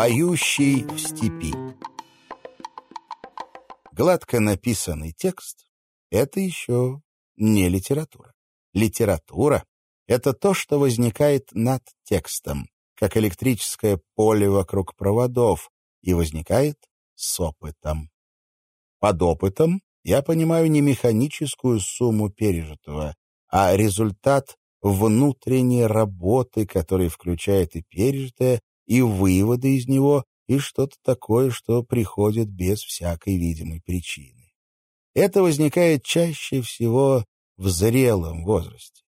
Поющий в степи. Гладко написанный текст — это еще не литература. Литература — это то, что возникает над текстом, как электрическое поле вокруг проводов, и возникает с опытом. Под опытом я понимаю не механическую сумму пережитого, а результат внутренней работы, который включает и пережитое, и выводы из него, и что-то такое, что приходит без всякой видимой причины. Это возникает чаще всего в зрелом возрасте.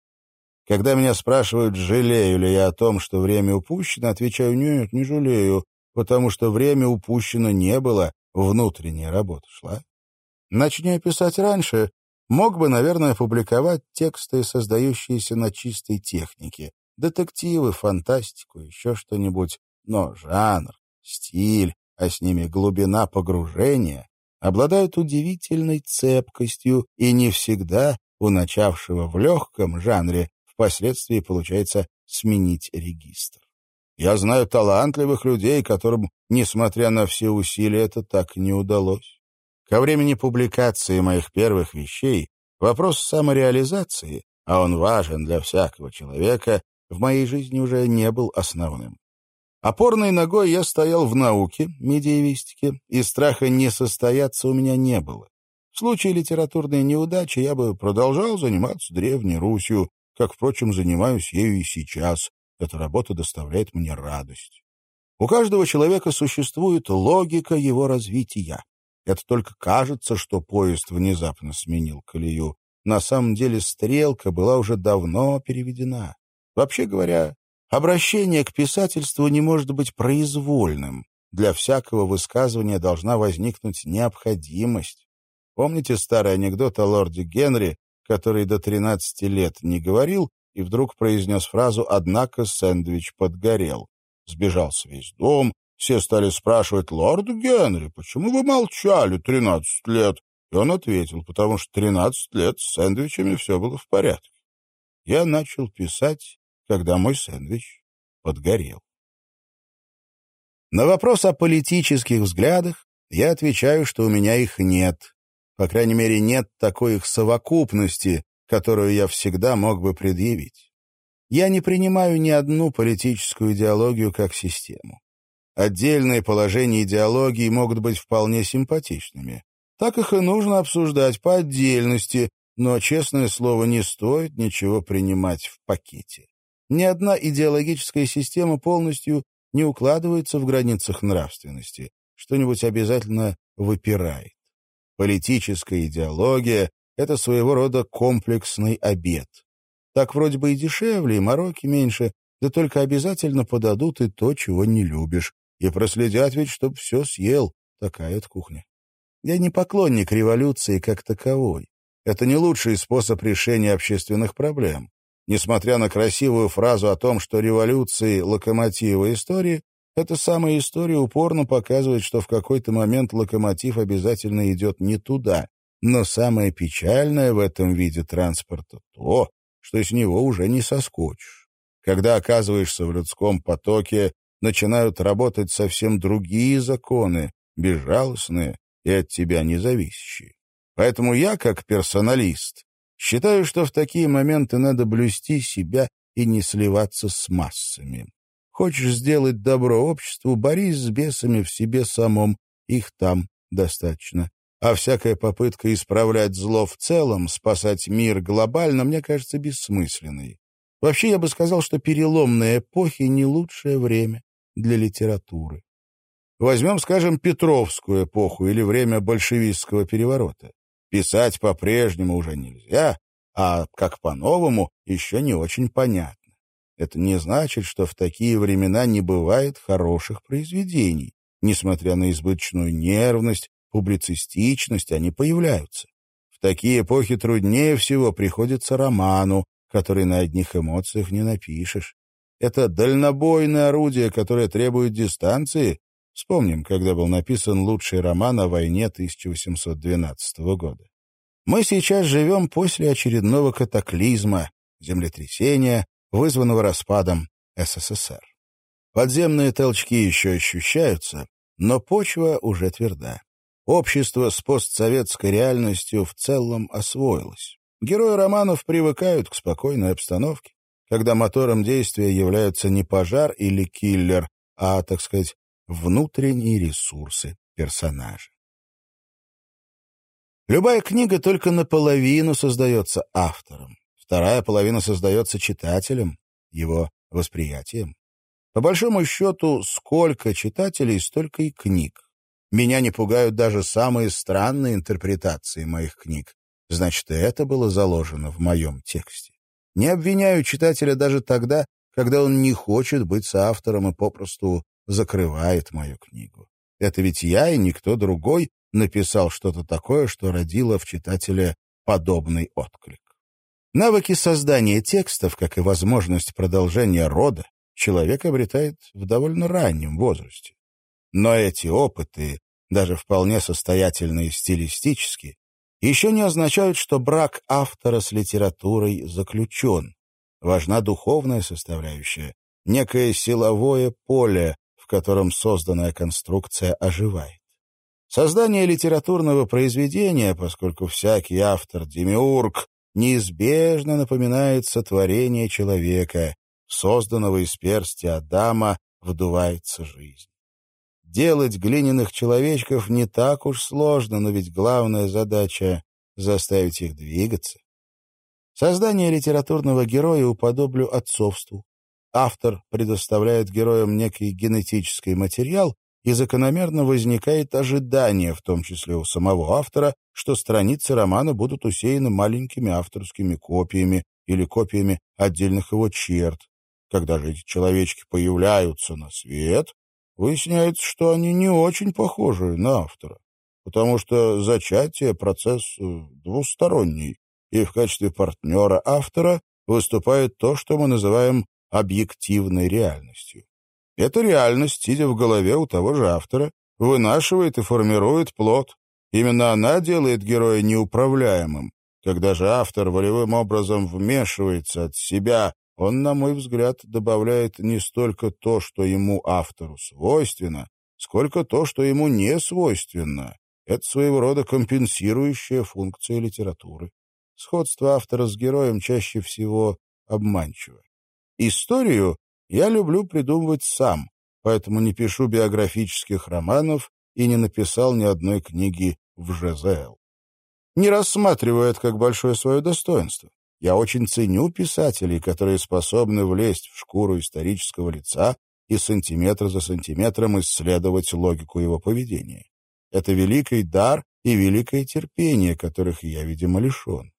Когда меня спрашивают, жалею ли я о том, что время упущено, отвечаю, нет, не жалею, потому что время упущено не было, внутренняя работа шла. Начни писать раньше, мог бы, наверное, публиковать тексты, создающиеся на чистой технике, детективы, фантастику, еще что-нибудь, но жанр, стиль, а с ними глубина погружения обладают удивительной цепкостью и не всегда у начавшего в легком жанре впоследствии получается сменить регистр. Я знаю талантливых людей, которым, несмотря на все усилия, это так не удалось. Ко времени публикации моих первых вещей вопрос самореализации, а он важен для всякого человека, в моей жизни уже не был основным. Опорной ногой я стоял в науке, медиевистике, и страха не состояться у меня не было. В случае литературной неудачи я бы продолжал заниматься Древней Русью, как, впрочем, занимаюсь ею и сейчас. Эта работа доставляет мне радость. У каждого человека существует логика его развития. Это только кажется, что поезд внезапно сменил колею. На самом деле стрелка была уже давно переведена. Вообще говоря, Обращение к писательству не может быть произвольным. Для всякого высказывания должна возникнуть необходимость. Помните старый анекдот о лорде Генри, который до 13 лет не говорил и вдруг произнес фразу «Однако сэндвич подгорел». Сбежался весь дом, все стали спрашивать «Лорд Генри, почему вы молчали 13 лет?» И он ответил, потому что 13 лет с сэндвичами все было в порядке. Я начал писать когда мой сэндвич подгорел. На вопрос о политических взглядах я отвечаю, что у меня их нет. По крайней мере, нет такой их совокупности, которую я всегда мог бы предъявить. Я не принимаю ни одну политическую идеологию как систему. Отдельные положения идеологии могут быть вполне симпатичными. Так их и нужно обсуждать по отдельности, но, честное слово, не стоит ничего принимать в пакете. Ни одна идеологическая система полностью не укладывается в границах нравственности. Что-нибудь обязательно выпирает. Политическая идеология — это своего рода комплексный обед. Так вроде бы и дешевле, и мороки меньше, да только обязательно подадут и то, чего не любишь, и проследят ведь, чтоб все съел. Такая от кухня. Я не поклонник революции как таковой. Это не лучший способ решения общественных проблем. Несмотря на красивую фразу о том, что революции — локомотивы истории, эта самая история упорно показывает, что в какой-то момент локомотив обязательно идет не туда. Но самое печальное в этом виде транспорта — то, что с него уже не соскочишь. Когда оказываешься в людском потоке, начинают работать совсем другие законы, безжалостные и от тебя независящие. Поэтому я, как персоналист, Считаю, что в такие моменты надо блюсти себя и не сливаться с массами. Хочешь сделать добро обществу, борись с бесами в себе самом, их там достаточно. А всякая попытка исправлять зло в целом, спасать мир глобально, мне кажется бессмысленной. Вообще, я бы сказал, что переломные эпохи — не лучшее время для литературы. Возьмем, скажем, Петровскую эпоху или время большевистского переворота. Писать по-прежнему уже нельзя, а как по-новому еще не очень понятно. Это не значит, что в такие времена не бывает хороших произведений. Несмотря на избыточную нервность, публицистичность, они появляются. В такие эпохи труднее всего приходится роману, который на одних эмоциях не напишешь. Это дальнобойное орудие, которое требует дистанции, Вспомним, когда был написан лучший роман о войне 1812 года. Мы сейчас живем после очередного катаклизма, землетрясения, вызванного распадом СССР. Подземные толчки еще ощущаются, но почва уже тверда. Общество с постсоветской реальностью в целом освоилось. Герои романов привыкают к спокойной обстановке, когда мотором действия являются не пожар или киллер, а, так сказать, внутренние ресурсы персонажа. Любая книга только наполовину создается автором, вторая половина создается читателем, его восприятием. По большому счету, сколько читателей, столько и книг. Меня не пугают даже самые странные интерпретации моих книг. Значит, это было заложено в моем тексте. Не обвиняю читателя даже тогда, когда он не хочет быть соавтором и попросту закрывает мою книгу. Это ведь я и никто другой написал что-то такое, что родило в читателе подобный отклик. Навыки создания текстов, как и возможность продолжения рода, человек обретает в довольно раннем возрасте. Но эти опыты, даже вполне состоятельные стилистически, еще не означают, что брак автора с литературой заключен. Важна духовная составляющая, некое силовое поле, в котором созданная конструкция оживает. Создание литературного произведения, поскольку всякий автор — демиург, неизбежно напоминает сотворение человека, созданного из персти Адама, вдувается жизнь. Делать глиняных человечков не так уж сложно, но ведь главная задача — заставить их двигаться. Создание литературного героя уподоблю отцовству. Автор предоставляет героям некий генетический материал, и закономерно возникает ожидание, в том числе у самого автора, что страницы романа будут усеяны маленькими авторскими копиями или копиями отдельных его черт. Когда же эти человечки появляются на свет, выясняется, что они не очень похожи на автора, потому что зачатие — процесс э, двусторонний, и в качестве партнера автора выступает то, что мы называем объективной реальностью. Эта реальность, сидя в голове у того же автора, вынашивает и формирует плод. Именно она делает героя неуправляемым. Когда же автор волевым образом вмешивается от себя, он, на мой взгляд, добавляет не столько то, что ему, автору, свойственно, сколько то, что ему не свойственно. Это своего рода компенсирующая функция литературы. Сходство автора с героем чаще всего обманчиво. Историю я люблю придумывать сам, поэтому не пишу биографических романов и не написал ни одной книги в ЖЗЛ. Не рассматриваю это как большое свое достоинство. Я очень ценю писателей, которые способны влезть в шкуру исторического лица и сантиметр за сантиметром исследовать логику его поведения. Это великий дар и великое терпение, которых я, видимо, лишен.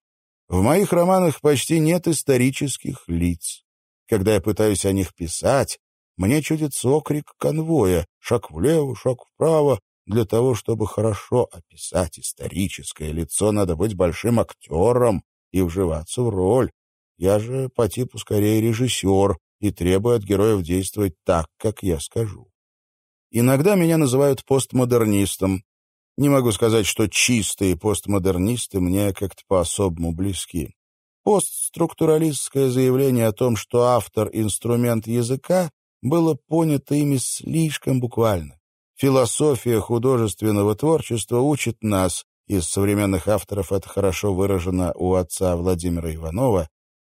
В моих романах почти нет исторических лиц. Когда я пытаюсь о них писать, мне чудится окрик конвоя, шаг влево, шаг вправо. Для того, чтобы хорошо описать историческое лицо, надо быть большим актером и вживаться в роль. Я же по типу скорее режиссер и требую от героев действовать так, как я скажу. Иногда меня называют постмодернистом. Не могу сказать, что чистые постмодернисты мне как-то по-особому близки. Постструктуралистское заявление о том, что автор — инструмент языка, было понято ими слишком буквально. Философия художественного творчества учит нас, из современных авторов это хорошо выражено у отца Владимира Иванова,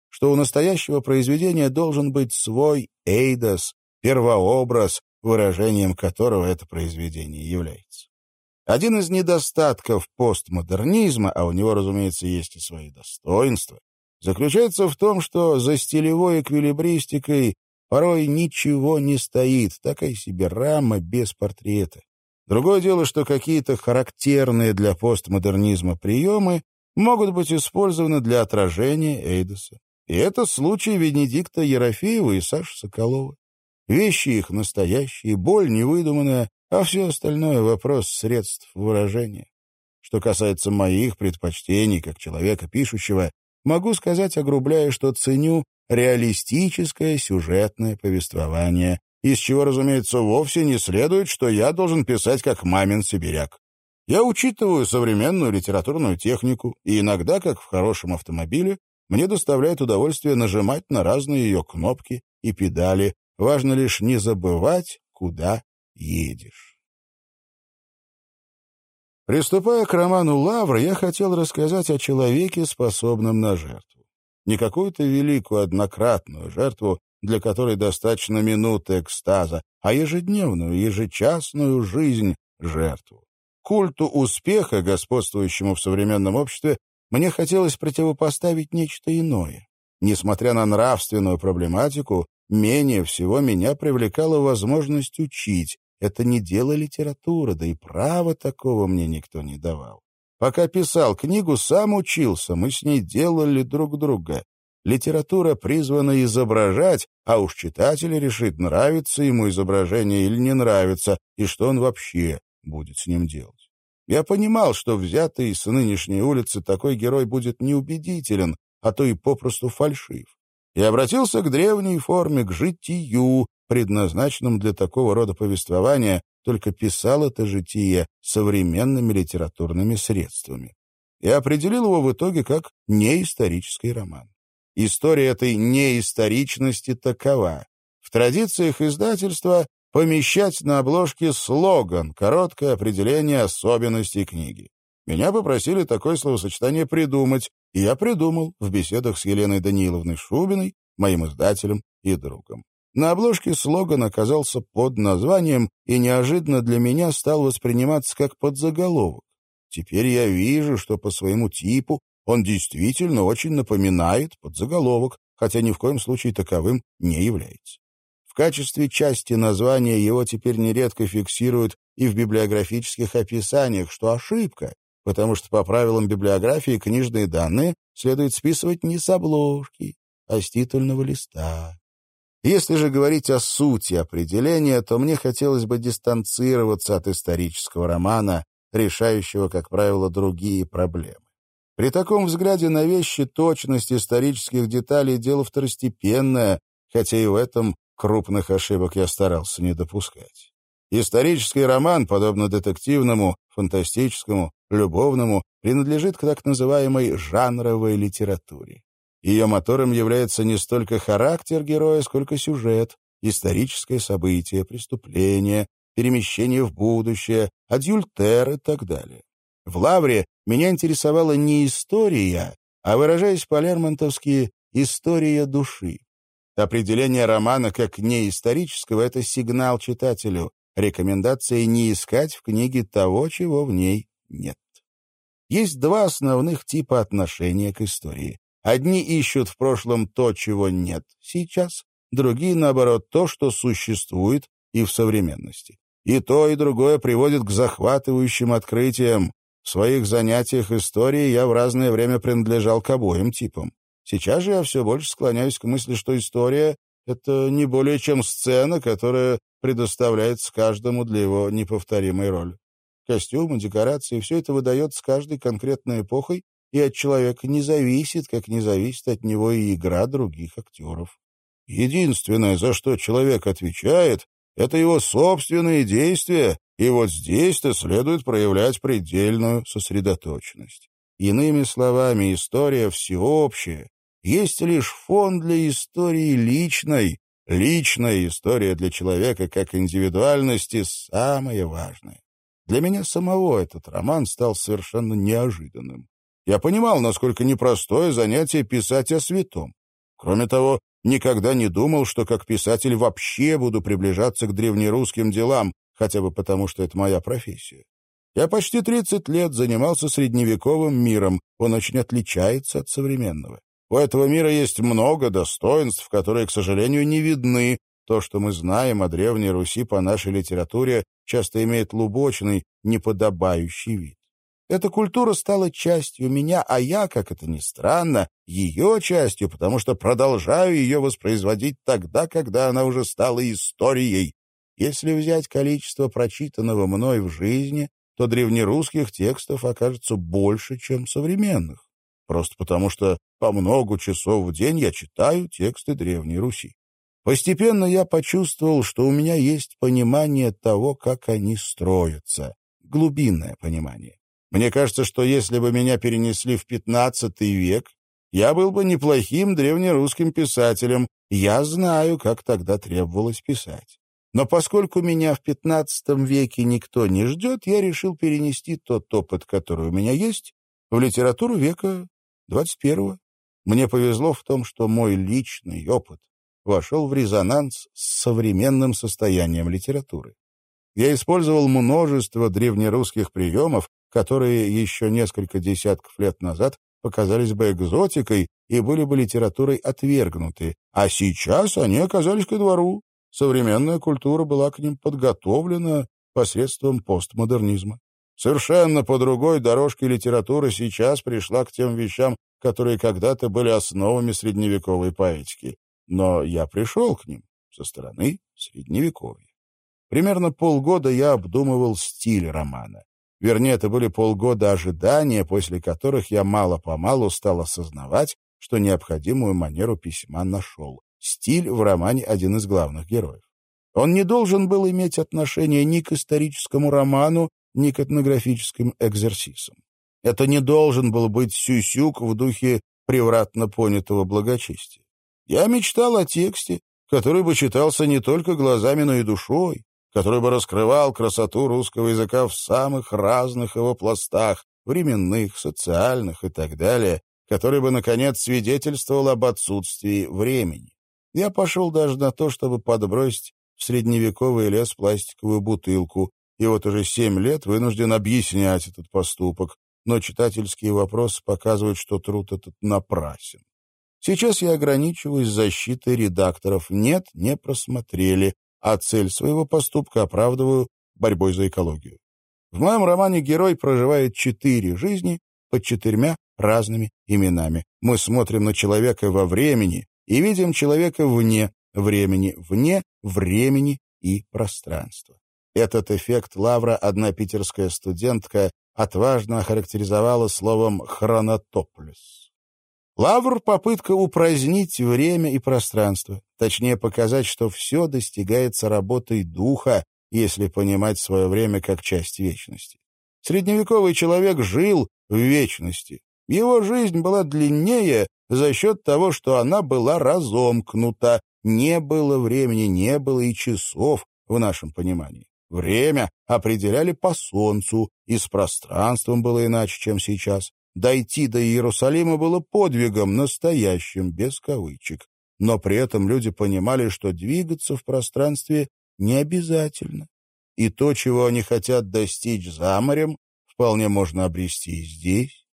что у настоящего произведения должен быть свой эйдос, первообраз, выражением которого это произведение является. Один из недостатков постмодернизма, а у него, разумеется, есть и свои достоинства, заключается в том, что за стилевой эквилибристикой порой ничего не стоит, такая себе рама без портрета. Другое дело, что какие-то характерные для постмодернизма приемы могут быть использованы для отражения Эйдоса. И это случай Венедикта Ерофеева и Саши Соколова. Вещи их настоящие, боль невыдуманная, а все остальное — вопрос средств выражения. Что касается моих предпочтений как человека пишущего, могу сказать, огрубляя, что ценю реалистическое сюжетное повествование, из чего, разумеется, вовсе не следует, что я должен писать как мамин сибиряк. Я учитываю современную литературную технику, и иногда, как в хорошем автомобиле, мне доставляет удовольствие нажимать на разные ее кнопки и педали важно лишь не забывать, куда едешь. Приступая к роману «Лавр», я хотел рассказать о человеке, способном на жертву. Не какую-то великую однократную жертву, для которой достаточно минуты экстаза, а ежедневную, ежечасную жизнь жертву. Культу успеха, господствующему в современном обществе, мне хотелось противопоставить нечто иное. Несмотря на нравственную проблематику, менее всего меня привлекала возможность учить. Это не дело литературы, да и права такого мне никто не давал. Пока писал книгу, сам учился, мы с ней делали друг друга. Литература призвана изображать, а уж читатель решит, нравится ему изображение или не нравится, и что он вообще будет с ним делать. Я понимал, что взятый с нынешней улицы такой герой будет неубедителен, а то и попросту фальшив. И обратился к древней форме, к житию, предназначенному для такого рода повествования, только писал это житие современными литературными средствами. И определил его в итоге как неисторический роман. История этой неисторичности такова. В традициях издательства помещать на обложке слоган, короткое определение особенностей книги. Меня попросили такое словосочетание придумать, и я придумал в беседах с Еленой Даниловной Шубиной, моим издателем и другом. На обложке слоган оказался под названием и неожиданно для меня стал восприниматься как подзаголовок. Теперь я вижу, что по своему типу он действительно очень напоминает подзаголовок, хотя ни в коем случае таковым не является. В качестве части названия его теперь нередко фиксируют и в библиографических описаниях, что ошибка, потому что по правилам библиографии книжные данные следует списывать не с обложки, а с титульного листа. Если же говорить о сути определения, то мне хотелось бы дистанцироваться от исторического романа, решающего, как правило, другие проблемы. При таком взгляде на вещи точность исторических деталей — дело второстепенное, хотя и в этом крупных ошибок я старался не допускать. Исторический роман, подобно детективному, фантастическому, любовному, принадлежит к так называемой жанровой литературе. Ее мотором является не столько характер героя, сколько сюжет, историческое событие, преступление, перемещение в будущее, адюльтер и так далее. В «Лавре» меня интересовала не история, а, выражаясь по-лермонтовски, история души. Определение романа как неисторического — это сигнал читателю, рекомендация не искать в книге того, чего в ней нет. Есть два основных типа отношения к истории. Одни ищут в прошлом то, чего нет сейчас, другие, наоборот, то, что существует и в современности. И то, и другое приводит к захватывающим открытиям, в своих занятиях историей я в разное время принадлежал к обоим типам. Сейчас же я все больше склоняюсь к мысли, что история — это не более чем сцена, которая предоставляется каждому для его неповторимой роли. Костюмы, декорации — все это выдается каждой конкретной эпохой и от человека не зависит, как не зависит от него и игра других актеров. Единственное, за что человек отвечает, это его собственные действия, и вот здесь-то следует проявлять предельную сосредоточенность. Иными словами, история всеобщая, есть лишь фон для истории личной, личная история для человека как индивидуальности самое важное. Для меня самого этот роман стал совершенно неожиданным. Я понимал, насколько непростое занятие писать о святом. Кроме того, никогда не думал, что как писатель вообще буду приближаться к древнерусским делам, хотя бы потому, что это моя профессия. Я почти 30 лет занимался средневековым миром, он очень отличается от современного. У этого мира есть много достоинств, которые, к сожалению, не видны. То, что мы знаем о Древней Руси по нашей литературе, часто имеет лубочный, неподобающий вид. Эта культура стала частью меня, а я, как это ни странно, ее частью, потому что продолжаю ее воспроизводить тогда, когда она уже стала историей, если взять количество прочитанного мной в жизни, то древнерусских текстов окажется больше, чем современных. Просто потому, что по много часов в день я читаю тексты Древней Руси. Постепенно я почувствовал, что у меня есть понимание того, как они строятся, глубинное понимание. Мне кажется, что если бы меня перенесли в XV век, я был бы неплохим древнерусским писателем. Я знаю, как тогда требовалось писать. Но поскольку меня в XV веке никто не ждет, я решил перенести тот опыт, который у меня есть, в литературу века XXI. Мне повезло в том, что мой личный опыт вошел в резонанс с современным состоянием литературы. Я использовал множество древнерусских приемов, которые еще несколько десятков лет назад показались бы экзотикой и были бы литературой отвергнуты, а сейчас они оказались ко двору. Современная культура была к ним подготовлена посредством постмодернизма. Совершенно по другой дорожке литература сейчас пришла к тем вещам, которые когда-то были основами средневековой поэтики. Но я пришел к ним со стороны средневековья. Примерно полгода я обдумывал стиль романа. Вернее, это были полгода ожидания, после которых я мало-помалу стал осознавать, что необходимую манеру письма нашел. Стиль в романе один из главных героев. Он не должен был иметь отношения ни к историческому роману, ни к этнографическим экзерсисам. Это не должен был быть сюсюк в духе превратно понятого благочестия. Я мечтал о тексте, который бы читался не только глазами, но и душой, который бы раскрывал красоту русского языка в самых разных его пластах, временных, социальных и так далее, который бы, наконец, свидетельствовал об отсутствии времени. Я пошел даже на то, чтобы подбросить в средневековый лес пластиковую бутылку, и вот уже семь лет вынужден объяснять этот поступок, но читательские вопросы показывают, что труд этот напрасен. Сейчас я ограничиваюсь защитой редакторов. Нет, не просмотрели а цель своего поступка оправдываю борьбой за экологию. В моем романе герой проживает четыре жизни под четырьмя разными именами. Мы смотрим на человека во времени и видим человека вне времени, вне времени и пространства. Этот эффект Лавра одна питерская студентка отважно охарактеризовала словом «хронотоплюс». Лавр — попытка упразднить время и пространство, точнее показать, что все достигается работой духа, если понимать свое время как часть вечности. Средневековый человек жил в вечности. Его жизнь была длиннее за счет того, что она была разомкнута. Не было времени, не было и часов в нашем понимании. Время определяли по солнцу, и с пространством было иначе, чем сейчас. Дойти до Иерусалима было подвигом, настоящим, без кавычек. Но при этом люди понимали, что двигаться в пространстве не обязательно. И то, чего они хотят достичь за морем, вполне можно обрести и здесь.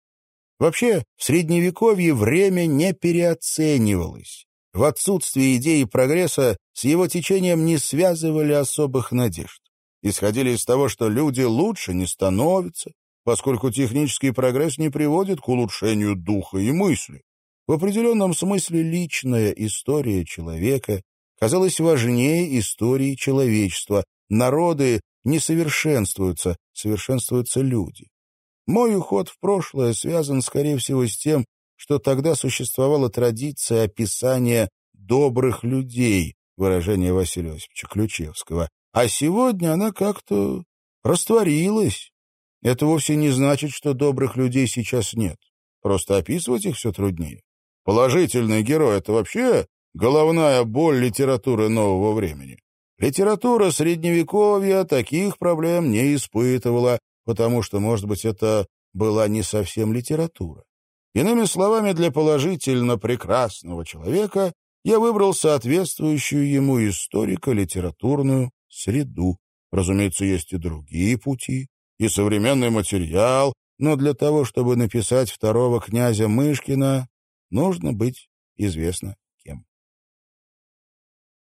Вообще, в Средневековье время не переоценивалось. В отсутствие идеи прогресса с его течением не связывали особых надежд. Исходили из того, что люди лучше не становятся, поскольку технический прогресс не приводит к улучшению духа и мысли. В определенном смысле личная история человека казалась важнее истории человечества. Народы не совершенствуются, совершенствуются люди. Мой уход в прошлое связан, скорее всего, с тем, что тогда существовала традиция описания «добрых людей», выражение Василия Осиповича Ключевского, а сегодня она как-то растворилась, это вовсе не значит, что добрых людей сейчас нет. Просто описывать их все труднее. Положительный герой — это вообще головная боль литературы нового времени. Литература Средневековья таких проблем не испытывала, потому что, может быть, это была не совсем литература. Иными словами, для положительно прекрасного человека я выбрал соответствующую ему историко-литературную среду. Разумеется, есть и другие пути и современный материал, но для того, чтобы написать второго князя Мышкина, нужно быть известно кем.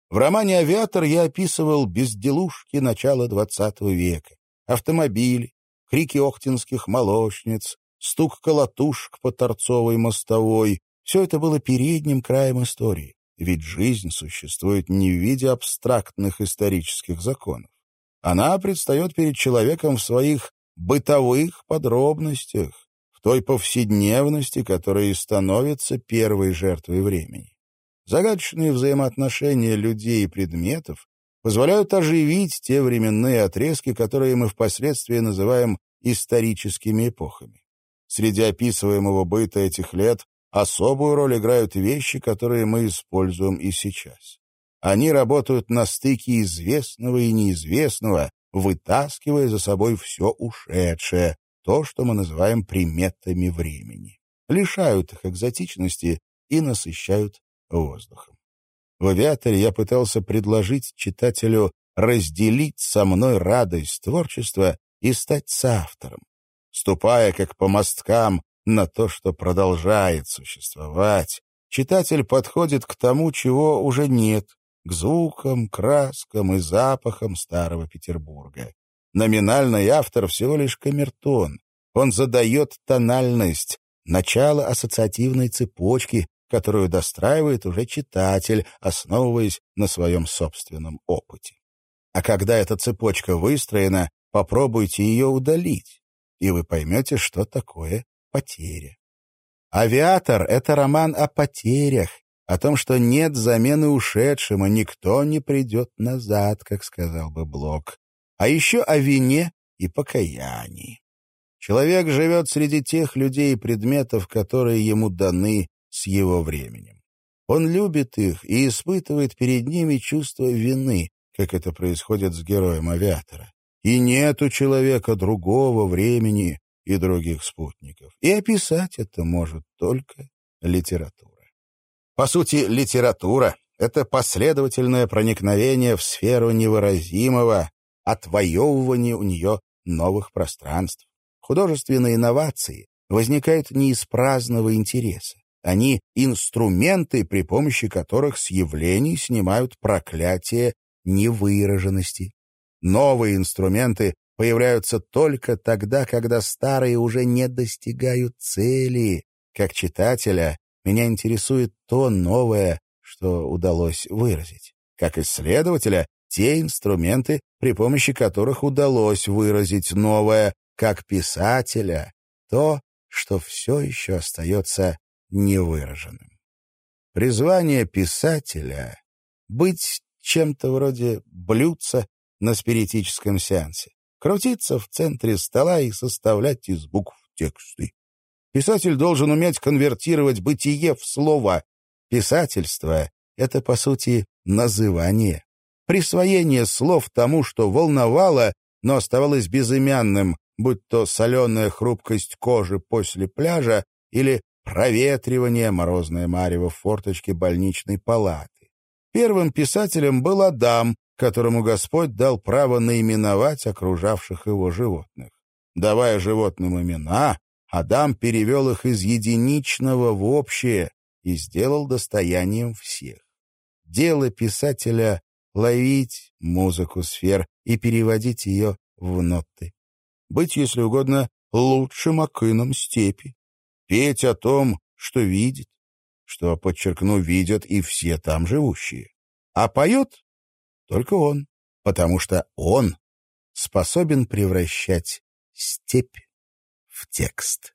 В романе «Авиатор» я описывал безделушки начала XX века, автомобили, крики охтинских молочниц, стук колотушек по торцовой мостовой. Все это было передним краем истории, ведь жизнь существует не в виде абстрактных исторических законов. Она предстает перед человеком в своих бытовых подробностях, в той повседневности, которая и становится первой жертвой времени. Загадочные взаимоотношения людей и предметов позволяют оживить те временные отрезки, которые мы впоследствии называем историческими эпохами. Среди описываемого быта этих лет особую роль играют вещи, которые мы используем и сейчас. Они работают на стыке известного и неизвестного, вытаскивая за собой все ушедшее, то, что мы называем приметами времени, лишают их экзотичности и насыщают воздухом. В авиаторе я пытался предложить читателю разделить со мной радость творчества и стать соавтором, ступая как по мосткам на то, что продолжает существовать. Читатель подходит к тому, чего уже нет, к звукам, краскам и запахам старого Петербурга. Номинальный автор всего лишь камертон. Он задает тональность, начало ассоциативной цепочки, которую достраивает уже читатель, основываясь на своем собственном опыте. А когда эта цепочка выстроена, попробуйте ее удалить, и вы поймете, что такое потеря. «Авиатор» — это роман о потерях, о том, что нет замены ушедшим, и никто не придет назад, как сказал бы Блок. А еще о вине и покаянии. Человек живет среди тех людей и предметов, которые ему даны с его временем. Он любит их и испытывает перед ними чувство вины, как это происходит с героем авиатора. И нет у человека другого времени и других спутников. И описать это может только литература. По сути, литература — это последовательное проникновение в сферу невыразимого, отвоевывание у нее новых пространств. Художественные инновации возникают не из праздного интереса. Они — инструменты, при помощи которых с явлений снимают проклятие невыраженности. Новые инструменты появляются только тогда, когда старые уже не достигают цели. Как читателя меня интересует то новое, что удалось выразить. Как исследователя, те инструменты, при помощи которых удалось выразить новое, как писателя, то, что все еще остается невыраженным. Призвание писателя — быть чем-то вроде блюдца на спиритическом сеансе, крутиться в центре стола и составлять из букв тексты. Писатель должен уметь конвертировать бытие в слово. Писательство — это, по сути, называние. Присвоение слов тому, что волновало, но оставалось безымянным, будь то соленая хрупкость кожи после пляжа или проветривание морозное марево в форточке больничной палаты. Первым писателем был Адам, которому Господь дал право наименовать окружавших его животных. Давая животным имена, Адам перевел их из единичного в общее и сделал достоянием всех. Дело писателя — ловить музыку сфер и переводить ее в ноты. Быть, если угодно, лучшим акыном степи. Петь о том, что видит, что, подчеркну, видят и все там живущие. А поет только он, потому что он способен превращать степь в текст.